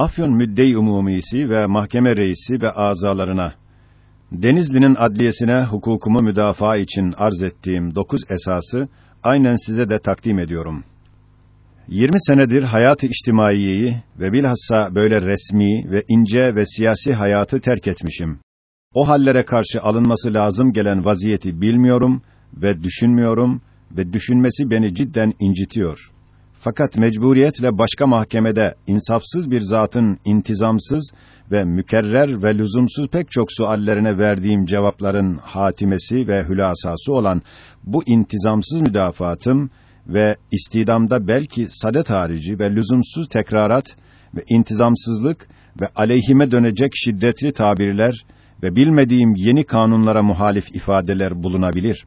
Afyon Müddei Umumisi ve mahkeme reisi ve azalarına Denizli'nin adliyesine hukukumu müdafaa için arz ettiğim dokuz esası aynen size de takdim ediyorum. 20 senedir hayat-ı içtimaiyeyi ve bilhassa böyle resmi ve ince ve siyasi hayatı terk etmişim. O hallere karşı alınması lazım gelen vaziyeti bilmiyorum ve düşünmüyorum ve düşünmesi beni cidden incitiyor. Fakat mecburiyetle başka mahkemede insafsız bir zatın intizamsız ve mükerrer ve lüzumsuz pek çok suallerine verdiğim cevapların hatimesi ve hülasası olan bu intizamsız müdafaatım ve istidamda belki sadet harici ve lüzumsuz tekrarat ve intizamsızlık ve aleyhime dönecek şiddetli tabirler ve bilmediğim yeni kanunlara muhalif ifadeler bulunabilir.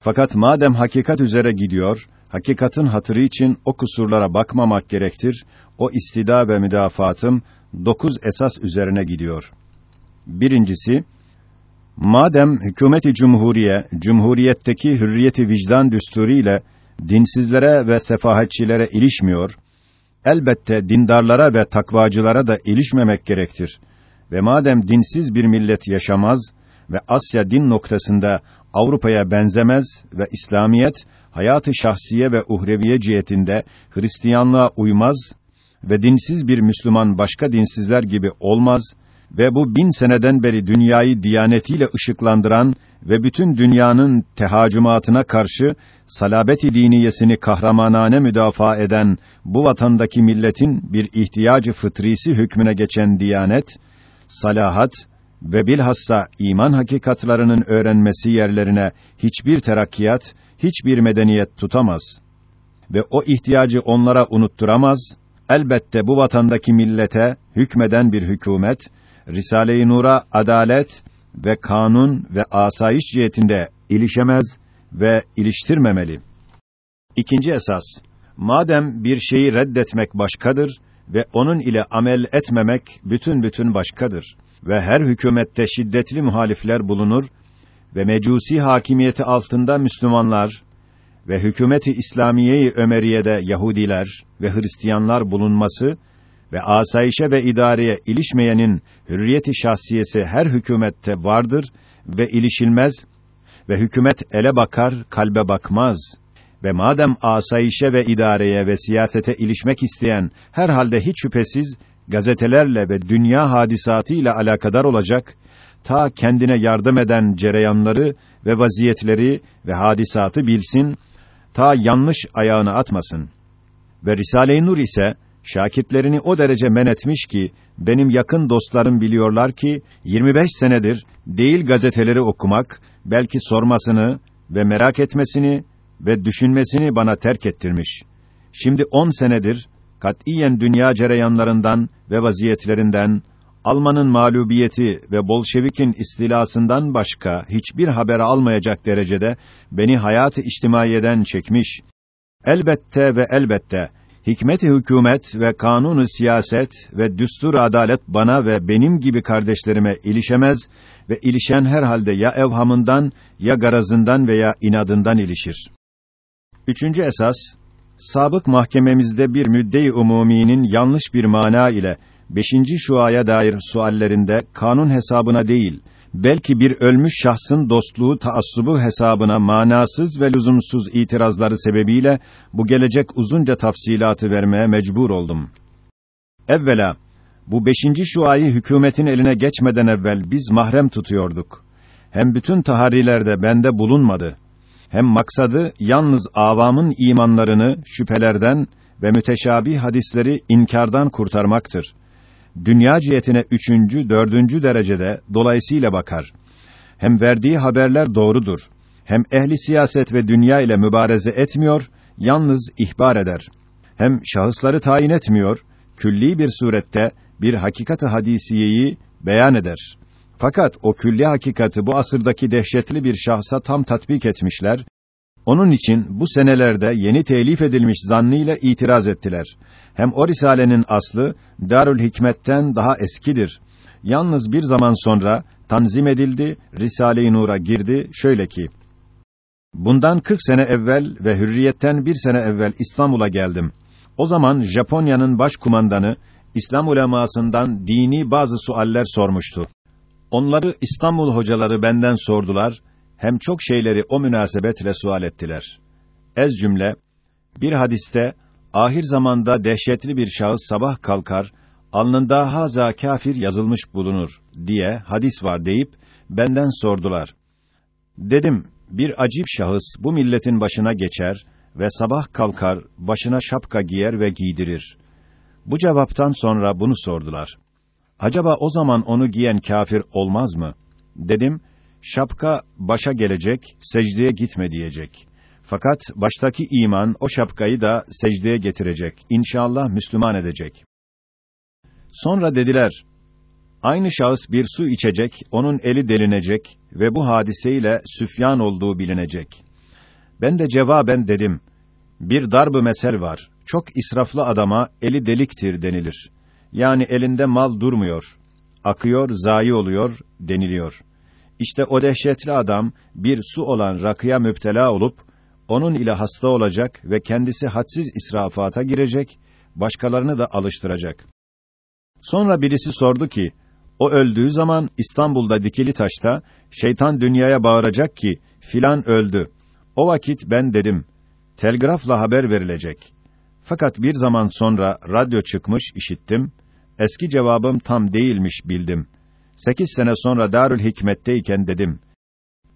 Fakat madem hakikat üzere gidiyor, hakikatin hatırı için o kusurlara bakmamak gerektir, o istida ve müdafaatım dokuz esas üzerine gidiyor. Birincisi, madem hükümeti cumhuriye, cumhuriyetteki hürriyeti vicdan düsturu ile dinsizlere ve sefahetçilere ilişmiyor, elbette dindarlara ve takvacılara da ilişmemek gerektir. Ve madem dinsiz bir millet yaşamaz ve Asya din noktasında Avrupa'ya benzemez ve İslamiyet hayatı şahsiye ve uhreviye cihetinde Hristiyanlığa uymaz ve dinsiz bir Müslüman başka dinsizler gibi olmaz ve bu bin seneden beri dünyayı diyanetiyle ışıklandıran ve bütün dünyanın tehacümatına karşı salabeti diniyesini kahramanane müdafaa eden bu vatandaki milletin bir ihtiyacı fıtrisi hükmüne geçen diyanet, salahat ve bilhassa iman hakikatlarının öğrenmesi yerlerine hiçbir terakkiyat, hiçbir medeniyet tutamaz ve o ihtiyacı onlara unutturamaz. Elbette bu vatandaki millete hükmeden bir hükümet, Risale-i Nur'a adalet ve kanun ve asayiş cihetinde ilişemez ve iliştirmemeli. İkinci esas, madem bir şeyi reddetmek başkadır ve onun ile amel etmemek bütün bütün başkadır ve her hükümette şiddetli muhalifler bulunur ve mecusi hakimiyeti altında Müslümanlar ve hükümeti İslamiyeyi Ömeriye'de Yahudiler ve Hristiyanlar bulunması ve asayişe ve idareye ilişmeyenin hürriyeti şahsiyesi her hükümette vardır ve ilişilmez ve hükümet ele bakar, kalbe bakmaz. Ve madem asayişe ve idareye ve siyasete ilişmek isteyen herhalde hiç şüphesiz gazetelerle ve dünya hadisatı ile alakadar olacak, ta kendine yardım eden cereyanları ve vaziyetleri ve hadisatı bilsin, ta yanlış ayağını atmasın. Ve Risale-i Nur ise şakirtlerini o derece men etmiş ki benim yakın dostlarım biliyorlar ki 25 senedir değil gazeteleri okumak, belki sormasını ve merak etmesini ve düşünmesini bana terk ettirmiş. Şimdi 10 senedir katiyen dünya cereyanlarından ve vaziyetlerinden Alman'ın mağlubiyeti ve Bolşevik'in istilasından başka hiçbir haber almayacak derecede beni hayat-ı içtimaiyeden çekmiş. Elbette ve elbette hikmet-i hükümet ve kanunu siyaset ve düstur adalet bana ve benim gibi kardeşlerime ilişemez ve ilişen herhalde ya evhamından ya garazından veya inadından ilişir. Üçüncü esas sabık mahkememizde bir müdde-i umuminin yanlış bir mana ile beşinci şuaya dair suallerinde kanun hesabına değil, belki bir ölmüş şahsın dostluğu taassubu hesabına manasız ve lüzumsuz itirazları sebebiyle bu gelecek uzunca tafsilatı vermeye mecbur oldum. Evvela, bu beşinci şuayı hükümetin eline geçmeden evvel biz mahrem tutuyorduk. Hem bütün taharilerde bende bulunmadı. Hem maksadı yalnız avamın imanlarını şüphelerden ve müteşabih hadisleri inkardan kurtarmaktır dünya cihetine üçüncü, dördüncü derecede dolayısıyla bakar. Hem verdiği haberler doğrudur. Hem ehli siyaset ve dünya ile mübareze etmiyor, yalnız ihbar eder. Hem şahısları tayin etmiyor, külli bir surette bir hakikati hadisiyeyi beyan eder. Fakat o külli hakikati bu asırdaki dehşetli bir şahsa tam tatbik etmişler. Onun için bu senelerde yeni telif edilmiş zannıyla itiraz ettiler. Hem o risalenin aslı Darül Hikmet'ten daha eskidir. Yalnız bir zaman sonra tanzim edildi, Risale-i Nur'a girdi şöyle ki: Bundan 40 sene evvel ve hürriyetten bir sene evvel İstanbul'a geldim. O zaman Japonya'nın başkumandanı İslam ulemasından dini bazı sualler sormuştu. Onları İstanbul hocaları benden sordular, hem çok şeyleri o münasebetle sual ettiler. Ez cümle, bir hadiste, ahir zamanda dehşetli bir şahıs sabah kalkar, alnında haza kafir yazılmış bulunur diye hadis var deyip, benden sordular. Dedim, bir acip şahıs bu milletin başına geçer ve sabah kalkar, başına şapka giyer ve giydirir. Bu cevaptan sonra bunu sordular. Acaba o zaman onu giyen kafir olmaz mı? Dedim, şapka başa gelecek, secdeye gitme diyecek. Fakat baştaki iman o şapkayı da secdeye getirecek. İnşallah Müslüman edecek. Sonra dediler, aynı şahıs bir su içecek, onun eli delinecek ve bu hadiseyle Süfyan olduğu bilinecek. Ben de cevaben dedim, bir darb mesel var. Çok israflı adama eli deliktir denilir. Yani elinde mal durmuyor. Akıyor, zayi oluyor deniliyor. İşte o dehşetli adam bir su olan rakıya müptela olup onun ile hasta olacak ve kendisi hadsiz israfata girecek, başkalarını da alıştıracak. Sonra birisi sordu ki, o öldüğü zaman İstanbul'da dikili taşta şeytan dünyaya bağıracak ki filan öldü. O vakit ben dedim, telgrafla haber verilecek. Fakat bir zaman sonra radyo çıkmış işittim. Eski cevabım tam değilmiş bildim. Sekiz sene sonra Darül Hikmet'teyken dedim.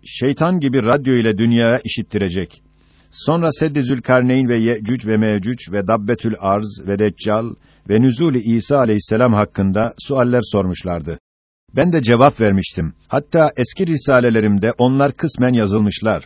Şeytan gibi radyo ile dünyaya işittirecek. Sonra Seddi Zülkarneyn ve Yecüc ve Mecüc ve Dabbetül Arz ve Deccal ve Nüzûl-i İsa aleyhisselam hakkında sualler sormuşlardı. Ben de cevap vermiştim. Hatta eski risalelerimde onlar kısmen yazılmışlar.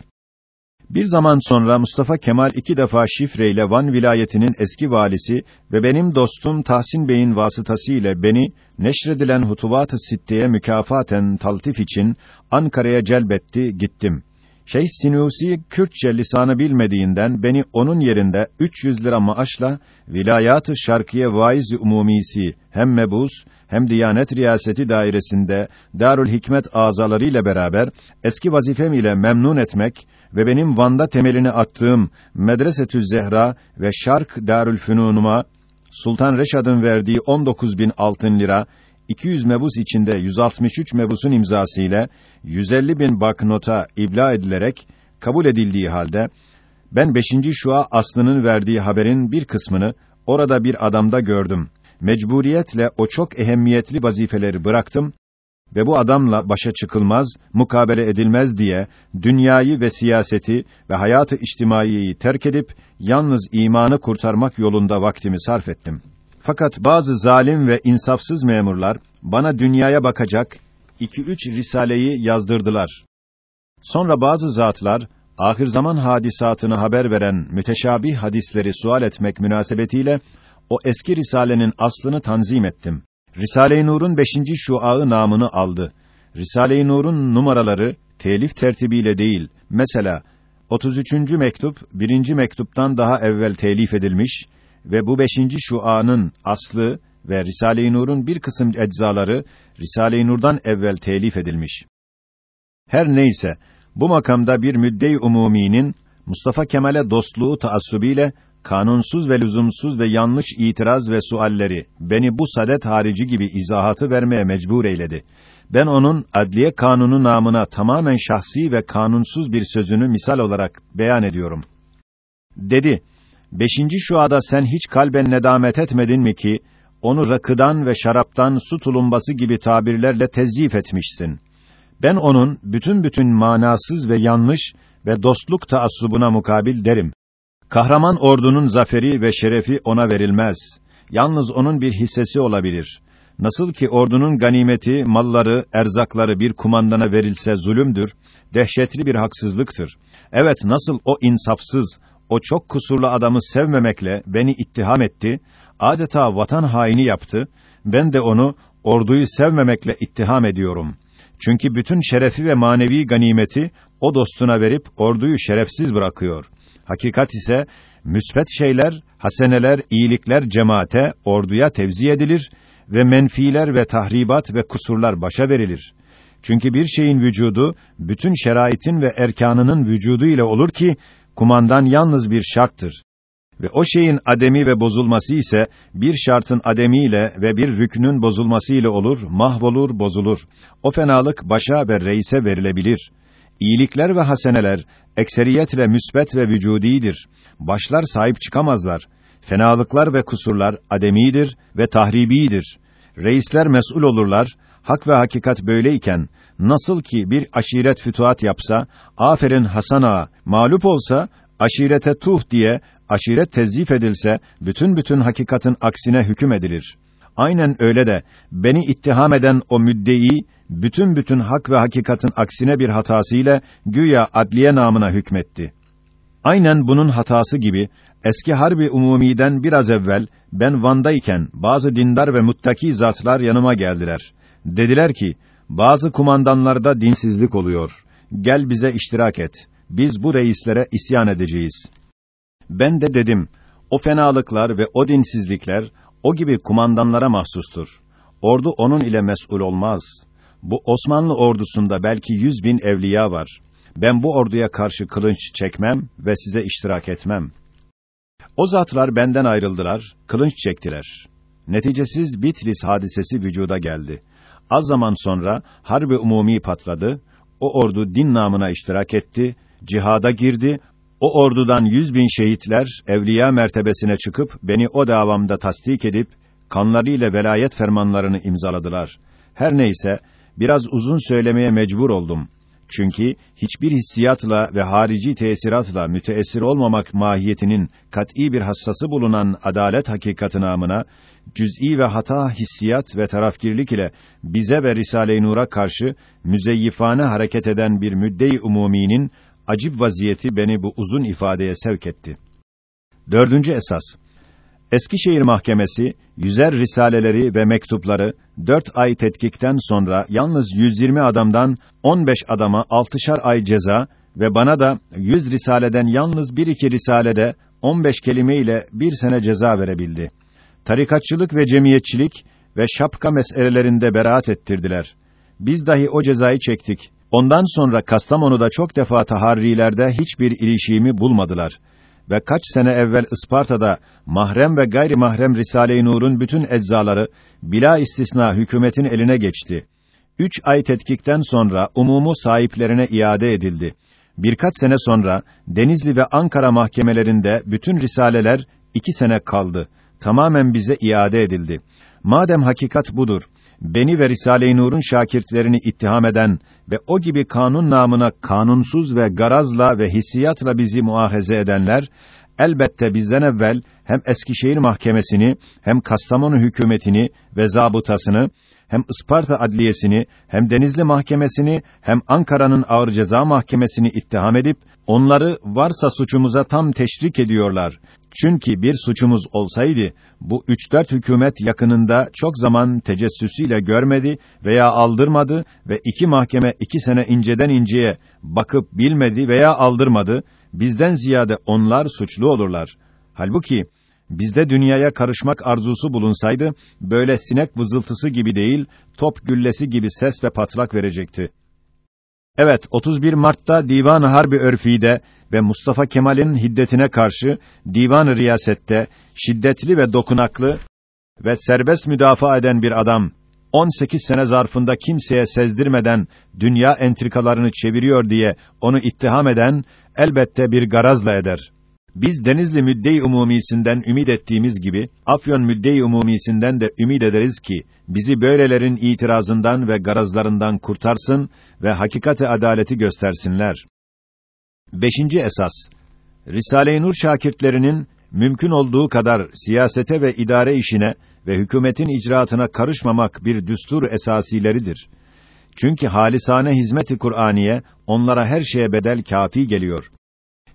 Bir zaman sonra Mustafa Kemal iki defa şifreyle Van vilayetinin eski valisi ve benim dostum Tahsin Bey'in vasıtasıyla beni neşredilen Hutuvat-ı Sitte'ye mükafaten taltif için Ankara'ya celbetti, gittim. Şeyh Sinusi Kürtçe lisanı bilmediğinden beni onun yerinde 300 lira maaşla Vilayat-ı Şarkiye Vaiz-i Umumisi hem mebus hem Diyanet Riyaseti dairesinde Darül Hikmet azaları ile beraber eski vazifem ile memnun etmek ve benim Van'da temelini attığım Medresetü Zehra ve Şark Darül Fünunuma Sultan Reşad'ın verdiği 19 bin altın lira 200 mebus içinde 163 mebusun imzası ile 150 bin baknota ibla edilerek kabul edildiği halde ben 5. şua aslının verdiği haberin bir kısmını orada bir adamda gördüm. Mecburiyetle o çok ehemmiyetli vazifeleri bıraktım ve bu adamla başa çıkılmaz, mukabele edilmez diye dünyayı ve siyaseti ve hayatı içtimaiyeyi terk edip yalnız imanı kurtarmak yolunda vaktimi sarf ettim. Fakat bazı zalim ve insafsız memurlar bana dünyaya bakacak iki üç risaleyi yazdırdılar. Sonra bazı zatlar ahir zaman hadisatını haber veren müteşabih hadisleri sual etmek münasebetiyle o eski risalenin aslını tanzim ettim. Risale-i Nur'un beşinci şuağı namını aldı. Risale-i Nur'un numaraları telif tertibiyle değil. Mesela 33. mektup birinci mektuptan daha evvel telif edilmiş ve bu beşinci şuanın aslı ve Risale-i Nur'un bir kısım eczaları Risale-i Nur'dan evvel telif edilmiş. Her neyse, bu makamda bir müdde-i umuminin Mustafa Kemal'e dostluğu taassubiyle kanunsuz ve lüzumsuz ve yanlış itiraz ve sualleri beni bu sadet harici gibi izahatı vermeye mecbur eyledi. Ben onun adliye kanunu namına tamamen şahsi ve kanunsuz bir sözünü misal olarak beyan ediyorum. Dedi: Beşinci şuada sen hiç kalben nedamet etmedin mi ki onu rakıdan ve şaraptan su tulumbası gibi tabirlerle tezyif etmişsin. Ben onun bütün bütün manasız ve yanlış ve dostluk taassubuna mukabil derim. Kahraman ordunun zaferi ve şerefi ona verilmez. Yalnız onun bir hissesi olabilir. Nasıl ki ordunun ganimeti, malları, erzakları bir kumandana verilse zulümdür, dehşetli bir haksızlıktır. Evet, nasıl o insafsız, o çok kusurlu adamı sevmemekle beni ittiham etti, adeta vatan haini yaptı, ben de onu orduyu sevmemekle ittiham ediyorum. Çünkü bütün şerefi ve manevi ganimeti o dostuna verip orduyu şerefsiz bırakıyor. Hakikat ise müsbet şeyler, haseneler, iyilikler cemaate, orduya tevzi edilir ve menfiler ve tahribat ve kusurlar başa verilir. Çünkü bir şeyin vücudu bütün şeraitin ve erkanının vücudu ile olur ki kumandan yalnız bir şarttır. Ve o şeyin ademi ve bozulması ise bir şartın ademiyle ve bir rüknün bozulması ile olur, mahvolur, bozulur. O fenalık başa ve reise verilebilir. İyilikler ve haseneler ekseriyetle müsbet ve vücudidir. Başlar sahip çıkamazlar. Fenalıklar ve kusurlar ademidir ve tahribidir. Reisler mesul olurlar. Hak ve hakikat böyleyken nasıl ki bir aşiret fütuhat yapsa, aferin Hasan ağa, mağlup olsa aşirete tuh diye aşiret tezif edilse bütün bütün hakikatin aksine hüküm edilir. Aynen öyle de beni ittiham eden o müddei bütün bütün hak ve hakikatin aksine bir hatasıyla güya adliye namına hükmetti. Aynen bunun hatası gibi eski harbi umumiden biraz evvel ben Van'dayken bazı dindar ve muttaki zatlar yanıma geldiler. Dediler ki bazı kumandanlarda dinsizlik oluyor. Gel bize iştirak et. Biz bu reislere isyan edeceğiz. Ben de dedim, o fenalıklar ve o dinsizlikler o gibi kumandanlara mahsustur. Ordu onun ile mesul olmaz. Bu Osmanlı ordusunda belki yüz bin evliya var. Ben bu orduya karşı kılınç çekmem ve size iştirak etmem. O zatlar benden ayrıldılar, kılınç çektiler. Neticesiz Bitlis hadisesi vücuda geldi. Az zaman sonra harbi umumi patladı. O ordu din namına iştirak etti, cihada girdi. O ordudan yüz bin şehitler evliya mertebesine çıkıp beni o davamda tasdik edip kanlarıyla velayet fermanlarını imzaladılar. Her neyse biraz uzun söylemeye mecbur oldum. Çünkü hiçbir hissiyatla ve harici tesiratla müteessir olmamak mahiyetinin kat'î bir hassası bulunan adalet hakikati namına cüz'i ve hata hissiyat ve tarafgirlik ile bize ve Risale-i Nur'a karşı müzeyyifane hareket eden bir müdde-i umuminin acib vaziyeti beni bu uzun ifadeye sevk etti. Dördüncü esas. Eskişehir Mahkemesi, yüzer risaleleri ve mektupları dört ay tetkikten sonra yalnız 120 adamdan 15 adama altışar ay ceza ve bana da 100 risaleden yalnız bir iki risalede 15 kelime ile bir sene ceza verebildi. Tarikatçılık ve cemiyetçilik ve şapka meselelerinde beraat ettirdiler. Biz dahi o cezayı çektik. Ondan sonra Kastamonu'da çok defa taharrilerde hiçbir ilişiğimi bulmadılar ve kaç sene evvel Isparta'da mahrem ve gayri mahrem Risale-i Nur'un bütün eczaları bila istisna hükümetin eline geçti. Üç ay tetkikten sonra umumu sahiplerine iade edildi. Birkaç sene sonra Denizli ve Ankara mahkemelerinde bütün risaleler iki sene kaldı. Tamamen bize iade edildi. Madem hakikat budur, beni ve Risale-i Nur'un şakirtlerini ittiham eden ve o gibi kanun namına kanunsuz ve garazla ve hissiyatla bizi muahaze edenler, elbette bizden evvel hem Eskişehir Mahkemesini, hem Kastamonu hükümetini ve zabıtasını, hem Isparta Adliyesini, hem Denizli Mahkemesini, hem Ankara'nın Ağır Ceza Mahkemesini ittiham edip, onları varsa suçumuza tam teşrik ediyorlar. Çünkü bir suçumuz olsaydı, bu üç dört hükümet yakınında çok zaman tecessüsüyle görmedi veya aldırmadı ve iki mahkeme iki sene inceden inceye bakıp bilmedi veya aldırmadı, bizden ziyade onlar suçlu olurlar. Halbuki, bizde dünyaya karışmak arzusu bulunsaydı, böyle sinek vızıltısı gibi değil, top güllesi gibi ses ve patlak verecekti. Evet, 31 Mart'ta Divan-ı Harbi Örfi'de ve Mustafa Kemal'in hiddetine karşı Divan-ı Riyaset'te şiddetli ve dokunaklı ve serbest müdafaa eden bir adam 18 sene zarfında kimseye sezdirmeden dünya entrikalarını çeviriyor diye onu ittiham eden elbette bir garazla eder. Biz Denizli Müdde-i Umumisinden ümid ettiğimiz gibi Afyon Müdde-i Umumisinden de ümid ederiz ki bizi böylelerin itirazından ve garazlarından kurtarsın ve hakikati adaleti göstersinler. Beşinci esas Risale-i Nur şakirtlerinin mümkün olduğu kadar siyasete ve idare işine ve hükümetin icraatına karışmamak bir düstur esasileridir. Çünkü halisane hizmeti Kur'aniye onlara her şeye bedel kafi geliyor.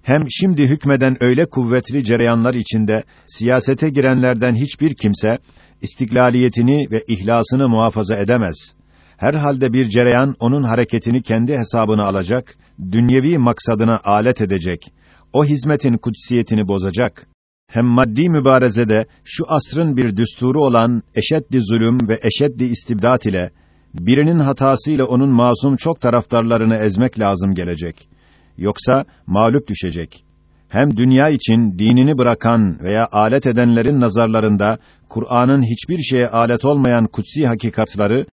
Hem şimdi hükmeden öyle kuvvetli cereyanlar içinde siyasete girenlerden hiçbir kimse istiklaliyetini ve ihlasını muhafaza edemez. Herhalde bir cereyan onun hareketini kendi hesabına alacak, dünyevi maksadına alet edecek. O hizmetin kutsiyetini bozacak. Hem maddi mübarezede şu asrın bir düsturu olan eşeddi zulüm ve eşeddi istibdat ile birinin hatasıyla onun masum çok taraftarlarını ezmek lazım gelecek. Yoksa mağlup düşecek. hem dünya için dinini bırakan veya alet edenlerin nazarlarında Kur'an'ın hiçbir şeye alet olmayan kutsi hakikatları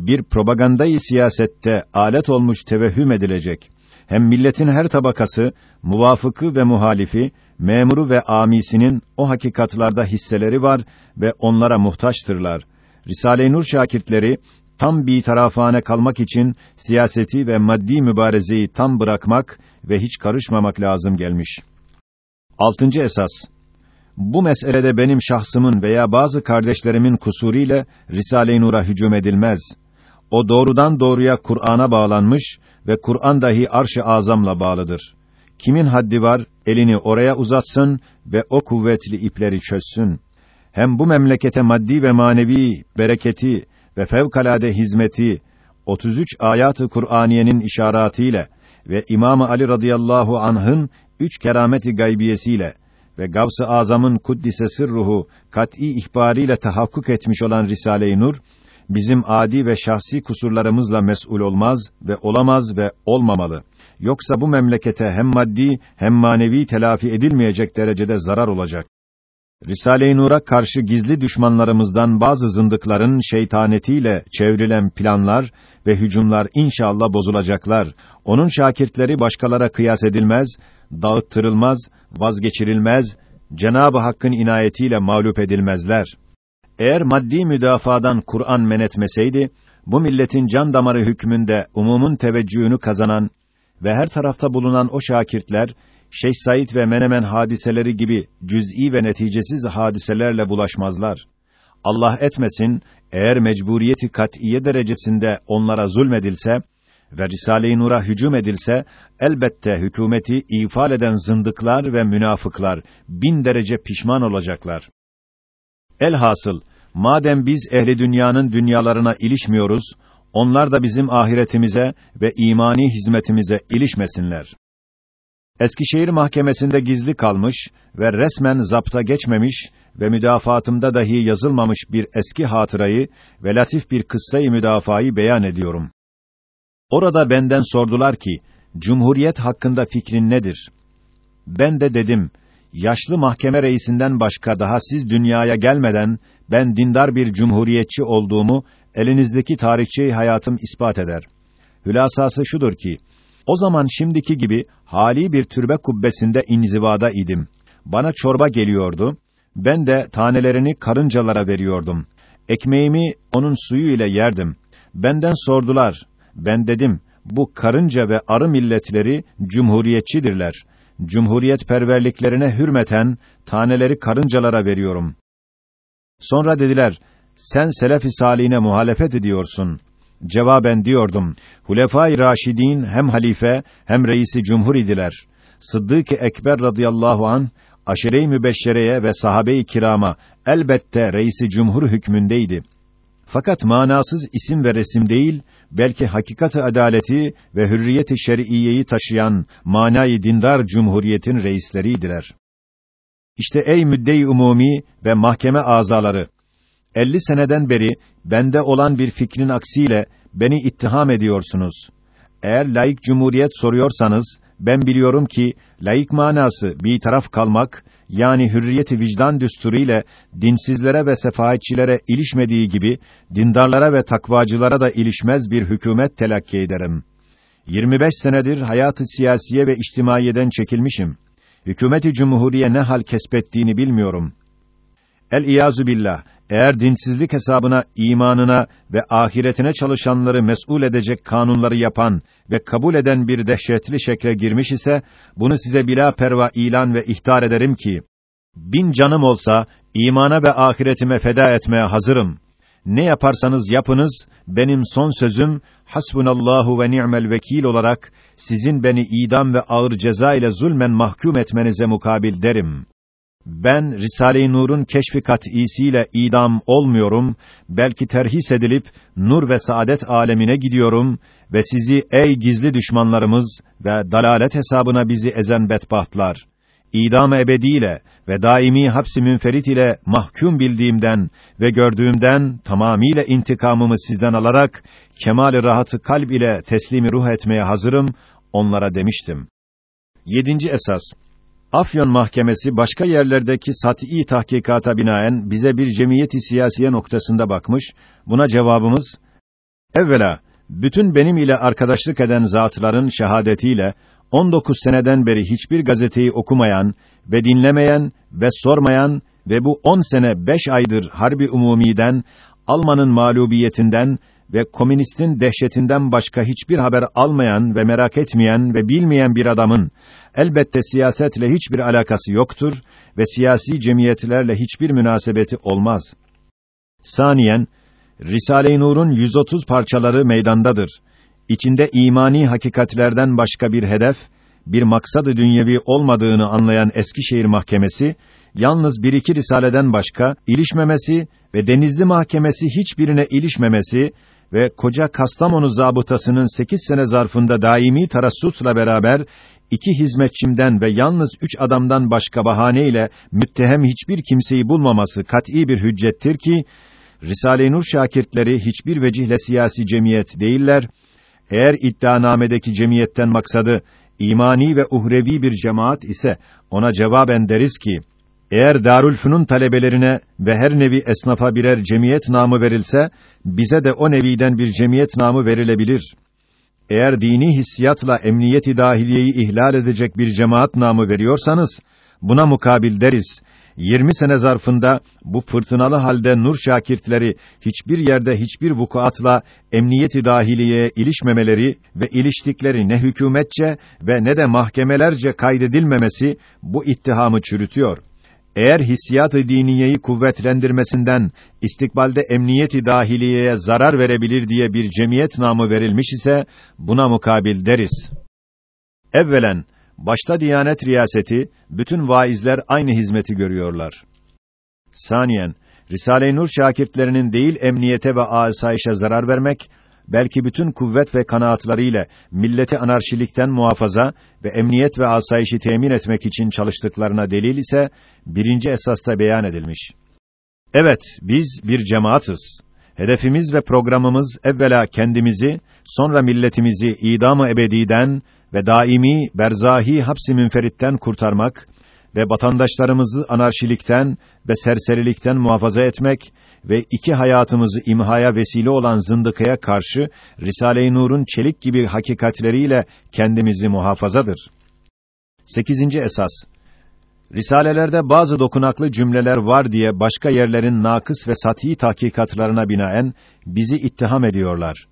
bir propagandayı siyasette alet olmuş tevehhüm edilecek. Hem milletin her tabakası, muvafıkı ve muhalifi, memuru ve amisinin o hakikatlarda hisseleri var ve onlara muhtaçtırlar. Risale-i Nur şakirtleri tam bir tarafane kalmak için siyaseti ve maddi mübarezeyi tam bırakmak ve hiç karışmamak lazım gelmiş. Altıncı esas. Bu meselede benim şahsımın veya bazı kardeşlerimin kusuriyle Risale-i Nur'a hücum edilmez. O doğrudan doğruya Kur'an'a bağlanmış ve Kur'an dahi arş-ı azamla bağlıdır. Kimin haddi var, elini oraya uzatsın ve o kuvvetli ipleri çözsün. Hem bu memlekete maddi ve manevi bereketi ve fevkalade hizmeti 33 ayatı Kur'aniyenin işaretiyle ve İmam Ali radıyallahu anh'ın üç kerameti gaybiyesiyle ve Gavs-ı Azam'ın kuddise sırruhu kat'î ihbariyle tahakkuk etmiş olan Risale-i Nur bizim adi ve şahsi kusurlarımızla mesul olmaz ve olamaz ve olmamalı. Yoksa bu memlekete hem maddi hem manevi telafi edilmeyecek derecede zarar olacak. Risale-i Nur'a karşı gizli düşmanlarımızdan bazı zındıkların şeytanetiyle çevrilen planlar ve hücumlar inşallah bozulacaklar. Onun şakirtleri başkalara kıyas edilmez, dağıttırılmaz, vazgeçirilmez, Cenab-ı Hakk'ın inayetiyle mağlup edilmezler. Eğer maddi müdafadan Kur'an men etmeseydi, bu milletin can damarı hükmünde umumun teveccühünü kazanan ve her tarafta bulunan o şakirtler, Şeyh Said ve Menemen hadiseleri gibi cüz'i ve neticesiz hadiselerle bulaşmazlar. Allah etmesin, eğer mecburiyeti kat'iye derecesinde onlara zulmedilse ve Risale-i Nur'a hücum edilse, elbette hükümeti ifal eden zındıklar ve münafıklar bin derece pişman olacaklar. Elhasıl, madem biz ehli dünyanın dünyalarına ilişmiyoruz, onlar da bizim ahiretimize ve imani hizmetimize ilişmesinler. Eskişehir Mahkemesi'nde gizli kalmış ve resmen zapta geçmemiş ve müdafaatımda dahi yazılmamış bir eski hatırayı ve latif bir kıssayı müdafayı beyan ediyorum. Orada benden sordular ki, Cumhuriyet hakkında fikrin nedir? Ben de dedim, yaşlı mahkeme reisinden başka daha siz dünyaya gelmeden ben dindar bir cumhuriyetçi olduğumu elinizdeki tarihçi hayatım ispat eder. Hülasası şudur ki, o zaman şimdiki gibi hali bir türbe kubbesinde inzivada idim. Bana çorba geliyordu. Ben de tanelerini karıncalara veriyordum. Ekmeğimi onun suyu ile yerdim. Benden sordular. Ben dedim, bu karınca ve arı milletleri cumhuriyetçidirler. Cumhuriyet perverliklerine hürmeten taneleri karıncalara veriyorum. Sonra dediler, sen selef-i salihine muhalefet ediyorsun. Cevaben diyordum, Hulefâ-i hem halife hem reisi cumhur idiler. Sıddık-ı Ekber radıyallahu an aşire-i mübeşşereye ve sahabe-i kirama elbette reisi cumhur hükmündeydi. Fakat manasız isim ve resim değil, belki hakikati adaleti ve hürriyeti şer'iyeyi taşıyan manayı dindar cumhuriyetin reisleriydiler. İşte ey müddei umumi ve mahkeme azaları 50 seneden beri bende olan bir fikrin aksiyle beni ittiham ediyorsunuz. Eğer laik cumhuriyet soruyorsanız ben biliyorum ki laik manası bir taraf kalmak yani hürriyeti vicdan düsturu ile dinsizlere ve sefahetçilere ilişmediği gibi dindarlara ve takvacılara da ilişmez bir hükümet telakki ederim. 25 senedir hayatı siyasiye ve içtimaiyeden çekilmişim. Hükümeti cumhuriye ne hal kesbettiğini bilmiyorum. El iyazu billah. Eğer dinsizlik hesabına imanına ve ahiretine çalışanları mesul edecek kanunları yapan ve kabul eden bir dehşetli şekle girmiş ise, bunu size bila perva ilan ve ihtar ederim ki, bin canım olsa, imana ve ahiretime feda etmeye hazırım. Ne yaparsanız yapınız, benim son sözüm, hasbunallahu ve ni'mel vekil olarak, sizin beni idam ve ağır ceza ile zulmen mahkum etmenize mukabil derim. Ben Risale-i Nur'un keşfi kat'isiyle idam olmuyorum, belki terhis edilip nur ve saadet alemine gidiyorum ve sizi ey gizli düşmanlarımız ve dalalet hesabına bizi ezen bedbahtlar, idam ebediyle ve daimi hapsi münferit ile mahkum bildiğimden ve gördüğümden tamamiyle intikamımı sizden alarak kemal rahatı kalb ile teslimi ruh etmeye hazırım onlara demiştim. Yedinci esas Afyon Mahkemesi başka yerlerdeki sat'î tahkikata binaen bize bir cemiyeti siyasiye noktasında bakmış. Buna cevabımız evvela bütün benim ile arkadaşlık eden zatların şehadetiyle 19 seneden beri hiçbir gazeteyi okumayan ve dinlemeyen ve sormayan ve bu 10 sene 5 aydır harbi umumiden, Alman'ın mağlubiyetinden ve komünistin dehşetinden başka hiçbir haber almayan ve merak etmeyen ve bilmeyen bir adamın elbette siyasetle hiçbir alakası yoktur ve siyasi cemiyetlerle hiçbir münasebeti olmaz. Saniyen, Risale-i Nur'un 130 parçaları meydandadır. İçinde imani hakikatlerden başka bir hedef, bir maksadı dünyevi olmadığını anlayan Eskişehir Mahkemesi, yalnız bir iki risaleden başka ilişmemesi ve Denizli Mahkemesi hiçbirine ilişmemesi ve koca Kastamonu zabıtasının sekiz sene zarfında daimi tarassutla beraber iki hizmetçimden ve yalnız üç adamdan başka bahaneyle müttehem hiçbir kimseyi bulmaması kat'î bir hüccettir ki Risale-i Nur şakirtleri hiçbir vecihle siyasi cemiyet değiller. Eğer iddianamedeki cemiyetten maksadı imani ve uhrevi bir cemaat ise ona cevaben deriz ki eğer Darülfünun talebelerine ve her nevi esnafa birer cemiyet namı verilse bize de o neviden bir cemiyet namı verilebilir. Eğer dini hissiyatla emniyeti dahiliyeyi ihlal edecek bir cemaat namı veriyorsanız buna mukabil deriz 20 sene zarfında bu fırtınalı halde nur şakirtleri hiçbir yerde hiçbir vukuatla emniyeti dahiliyeye ilişmemeleri ve iliştikleri ne hükümetçe ve ne de mahkemelerce kaydedilmemesi bu ittihamı çürütüyor. Eğer hissiyat-ı diniyeyi kuvvetlendirmesinden istikbalde emniyeti dahiliyeye zarar verebilir diye bir cemiyet namı verilmiş ise buna mukabil deriz. Evvelen Başta Diyanet Riyaseti, bütün vaizler aynı hizmeti görüyorlar. Saniyen, Risale-i Nur şakirtlerinin değil emniyete ve asayişe zarar vermek, belki bütün kuvvet ve kanaatlarıyla milleti anarşilikten muhafaza ve emniyet ve asayişi temin etmek için çalıştıklarına delil ise birinci esasta beyan edilmiş. Evet, biz bir cemaatız. Hedefimiz ve programımız evvela kendimizi, sonra milletimizi idam-ı ebediden ve daimi berzahi hapsi münferitten kurtarmak ve vatandaşlarımızı anarşilikten ve serserilikten muhafaza etmek ve iki hayatımızı imhaya vesile olan zındıkaya karşı Risale-i Nur'un çelik gibi hakikatleriyle kendimizi muhafazadır. 8. esas Risalelerde bazı dokunaklı cümleler var diye başka yerlerin nakıs ve sati tahkikatlarına binaen bizi ittiham ediyorlar.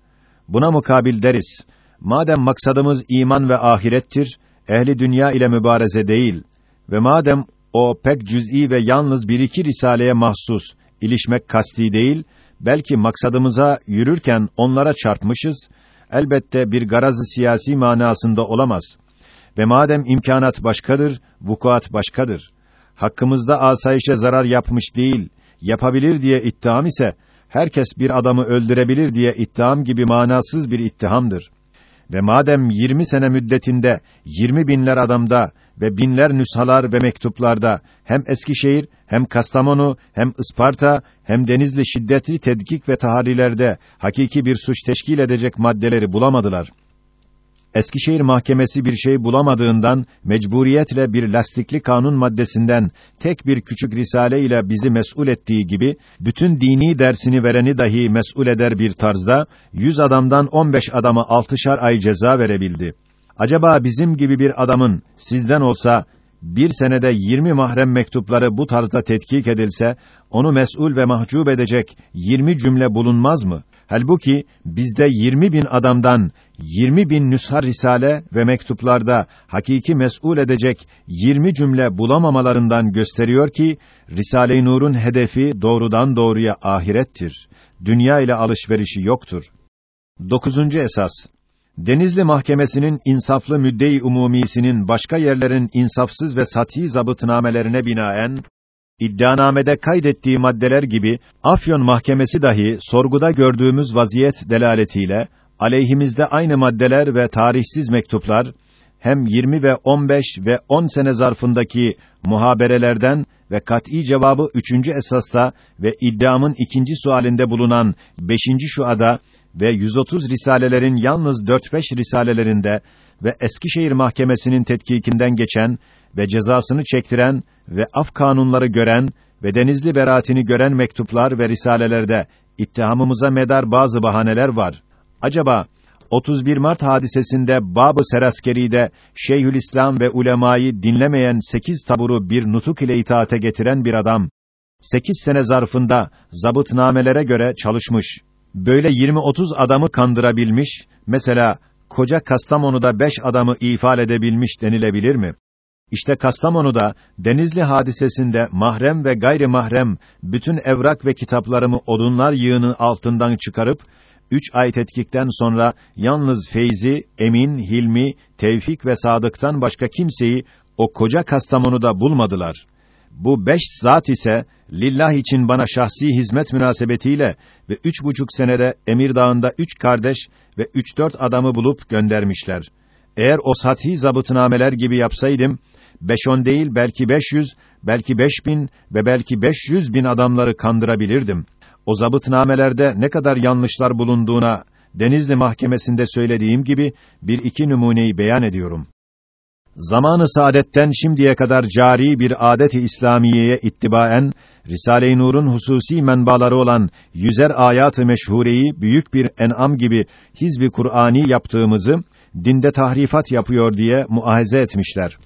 Buna mukabil deriz. Madem maksadımız iman ve ahirettir, ehli dünya ile mübareze değil ve madem o pek cüz'i ve yalnız bir iki risaleye mahsus, ilişmek kasti değil, belki maksadımıza yürürken onlara çarpmışız, elbette bir garazı siyasi manasında olamaz. Ve madem imkanat başkadır, vukuat başkadır. Hakkımızda asayişe zarar yapmış değil, yapabilir diye ittiham ise, herkes bir adamı öldürebilir diye ittiham gibi manasız bir ittihamdır. Ve madem 20 sene müddetinde 20 binler adamda ve binler nüshalar ve mektuplarda hem Eskişehir hem Kastamonu hem Isparta hem Denizli şiddetli tedkik ve taharilerde hakiki bir suç teşkil edecek maddeleri bulamadılar. Eskişehir Mahkemesi bir şey bulamadığından mecburiyetle bir lastikli kanun maddesinden tek bir küçük risale ile bizi mesul ettiği gibi bütün dini dersini vereni dahi mesul eder bir tarzda yüz adamdan on beş adama altışar ay ceza verebildi. Acaba bizim gibi bir adamın sizden olsa bir senede yirmi mahrem mektupları bu tarzda tetkik edilse, onu mes'ul ve mahcup edecek yirmi cümle bulunmaz mı? Halbuki bizde yirmi bin adamdan yirmi bin nüshar risale ve mektuplarda hakiki mes'ul edecek yirmi cümle bulamamalarından gösteriyor ki Risale-i Nur'un hedefi doğrudan doğruya ahirettir. Dünya ile alışverişi yoktur. Dokuzuncu esas Denizli Mahkemesi'nin insaflı müdde-i umumisinin başka yerlerin insafsız ve sati zabıtnamelerine binaen iddianamede kaydettiği maddeler gibi Afyon Mahkemesi dahi sorguda gördüğümüz vaziyet delaletiyle aleyhimizde aynı maddeler ve tarihsiz mektuplar hem 20 ve 15 ve 10 sene zarfındaki muhaberelerden ve kat'î cevabı üçüncü esasta ve iddiamın ikinci sualinde bulunan beşinci şuada ve 130 risalelerin yalnız 4-5 risalelerinde ve Eskişehir Mahkemesi'nin tetkikinden geçen ve cezasını çektiren ve af kanunları gören ve Denizli beraatini gören mektuplar ve risalelerde ittihamımıza medar bazı bahaneler var. Acaba 31 Mart hadisesinde Bab-ı Seraskeri'de Şeyhülislam ve ulemayı dinlemeyen sekiz taburu bir nutuk ile itaate getiren bir adam, sekiz sene zarfında zabıtnamelere göre çalışmış, böyle 20-30 adamı kandırabilmiş, mesela koca Kastamonu'da beş adamı ifade edebilmiş denilebilir mi? İşte Kastamonu'da Denizli hadisesinde mahrem ve gayri mahrem bütün evrak ve kitaplarımı odunlar yığını altından çıkarıp üç ay tetkikten sonra yalnız Feyzi, Emin, Hilmi, Tevfik ve Sadık'tan başka kimseyi o koca Kastamonu'da bulmadılar. Bu beş zat ise lillah için bana şahsi hizmet münasebetiyle ve üç buçuk senede Emirdağ'ında üç kardeş ve üç dört adamı bulup göndermişler. Eğer o sathi zabıtnameler gibi yapsaydım, beş on değil belki beş yüz, belki beş bin ve belki beş yüz bin adamları kandırabilirdim. O zabıtnamelerde ne kadar yanlışlar bulunduğuna Denizli Mahkemesi'nde söylediğim gibi bir iki numuneyi beyan ediyorum. Zamanı saadetten şimdiye kadar cari bir adet-i İslamiyeye ittibaen Risale-i Nur'un hususi menbaları olan yüzer ayat-ı meşhureyi büyük bir en'am gibi hizbi Kur'ani yaptığımızı dinde tahrifat yapıyor diye muahize etmişler.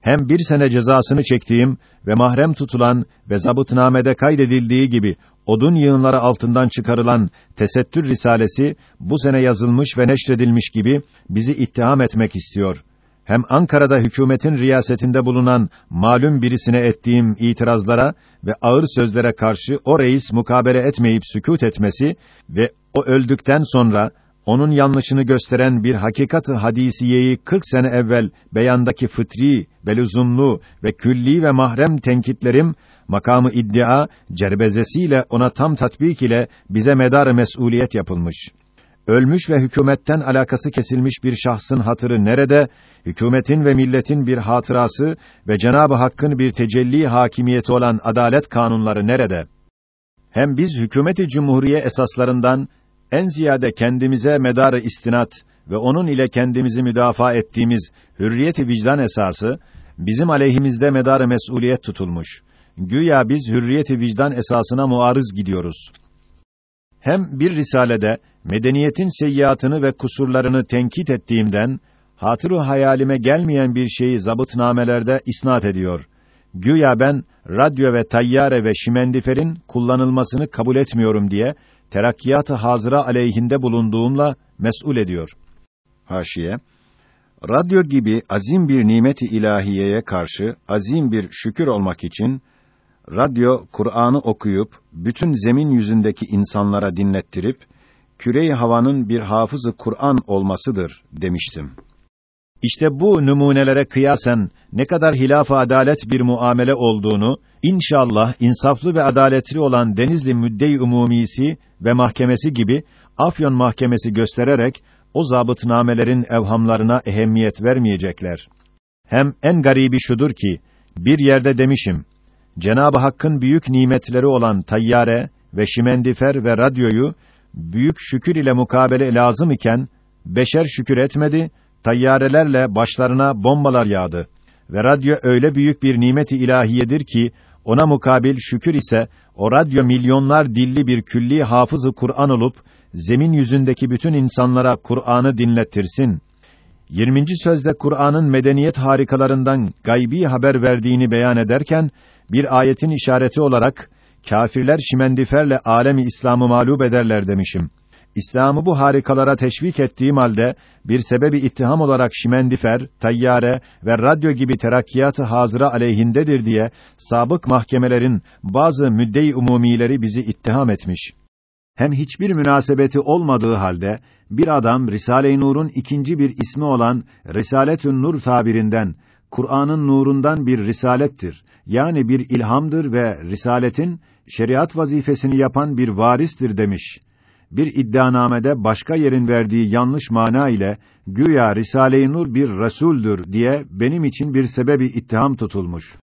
Hem bir sene cezasını çektiğim ve mahrem tutulan ve zabıtnamede kaydedildiği gibi odun yığınları altından çıkarılan Tesettür Risalesi bu sene yazılmış ve neşredilmiş gibi bizi ittiham etmek istiyor. Hem Ankara'da hükümetin riyasetinde bulunan malum birisine ettiğim itirazlara ve ağır sözlere karşı o reis mukabele etmeyip sükût etmesi ve o öldükten sonra onun yanlışını gösteren bir hakikat-ı hadisiyeyi 40 sene evvel beyandaki fıtri, beluzumlu ve külli ve mahrem tenkitlerim makamı iddia cerbezesiyle ona tam tatbik ile bize medar mesuliyet yapılmış. Ölmüş ve hükümetten alakası kesilmiş bir şahsın hatırı nerede? Hükümetin ve milletin bir hatırası ve Cenab-ı Hakk'ın bir tecelli hakimiyeti olan adalet kanunları nerede? Hem biz hükümeti cumhuriye esaslarından en ziyade kendimize medarı istinat ve onun ile kendimizi müdafaa ettiğimiz hürriyeti vicdan esası bizim aleyhimizde medarı mesuliyet tutulmuş. Güya biz hürriyeti vicdan esasına muarız gidiyoruz. Hem bir risalede medeniyetin seyyiatını ve kusurlarını tenkit ettiğimden hatırı hayalime gelmeyen bir şeyi zabıtnamelerde isnat ediyor. Güya ben radyo ve tayyare ve şimendiferin kullanılmasını kabul etmiyorum diye terakkiyat-ı hazıra aleyhinde bulunduğumla mesul ediyor. Haşiye Radyo gibi azim bir nimeti ilahiyeye karşı azim bir şükür olmak için radyo Kur'an'ı okuyup bütün zemin yüzündeki insanlara dinlettirip küre havanın bir hafızı Kur'an olmasıdır demiştim. İşte bu numunelere kıyasen ne kadar hilaf adalet bir muamele olduğunu inşallah insaflı ve adaletli olan Denizli Müddei Umumisi ve mahkemesi gibi Afyon Mahkemesi göstererek o zabıtnamelerin evhamlarına ehemmiyet vermeyecekler. Hem en garibi şudur ki bir yerde demişim Cenab-ı Hakk'ın büyük nimetleri olan tayyare ve şimendifer ve radyoyu büyük şükür ile mukabele lazım iken beşer şükür etmedi, tayyarelerle başlarına bombalar yağdı ve radyo öyle büyük bir nimeti ilahiyedir ki ona mukabil şükür ise o radyo milyonlar dilli bir külli hafızı Kur'an olup zemin yüzündeki bütün insanlara Kur'an'ı dinlettirsin. 20. sözde Kur'an'ın medeniyet harikalarından gaybi haber verdiğini beyan ederken bir ayetin işareti olarak kâfirler şimendiferle alemi İslam'ı mağlup ederler demişim. İslam'ı bu harikalara teşvik ettiğim halde bir sebebi ittiham olarak şimendifer, tayyare ve radyo gibi terakkiyat-ı hazıra aleyhindedir diye sabık mahkemelerin bazı müddei umumileri bizi ittiham etmiş. Hem hiçbir münasebeti olmadığı halde bir adam Risale-i Nur'un ikinci bir ismi olan Risaletün Nur tabirinden Kur'an'ın nurundan bir risalettir. Yani bir ilhamdır ve risaletin şeriat vazifesini yapan bir varistir demiş. Bir iddianamede başka yerin verdiği yanlış mana ile güya Risale-i Nur bir resuldür diye benim için bir sebebi ittiham tutulmuş.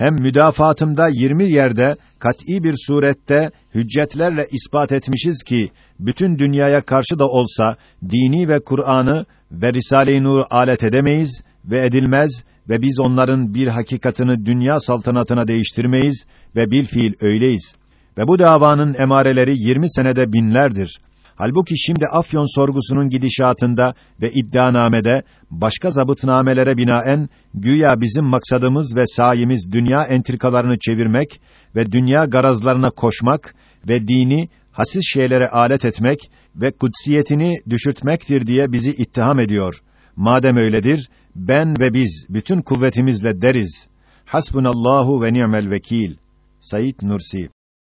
Hem müdafaatımda 20 yerde kat'î bir surette hüccetlerle ispat etmişiz ki bütün dünyaya karşı da olsa dini ve Kur'an'ı ve Risale-i Nur'u alet edemeyiz ve edilmez ve biz onların bir hakikatını dünya saltanatına değiştirmeyiz ve bil fiil öyleyiz. Ve bu davanın emareleri 20 senede binlerdir. Halbuki şimdi Afyon sorgusunun gidişatında ve iddianamede başka zabıtnamelere binaen güya bizim maksadımız ve sayimiz dünya entrikalarını çevirmek ve dünya garazlarına koşmak ve dini hasis şeylere alet etmek ve kutsiyetini düşürtmektir diye bizi ittiham ediyor. Madem öyledir, ben ve biz bütün kuvvetimizle deriz. Hasbunallahu ve ni'mel vekil. Said Nursi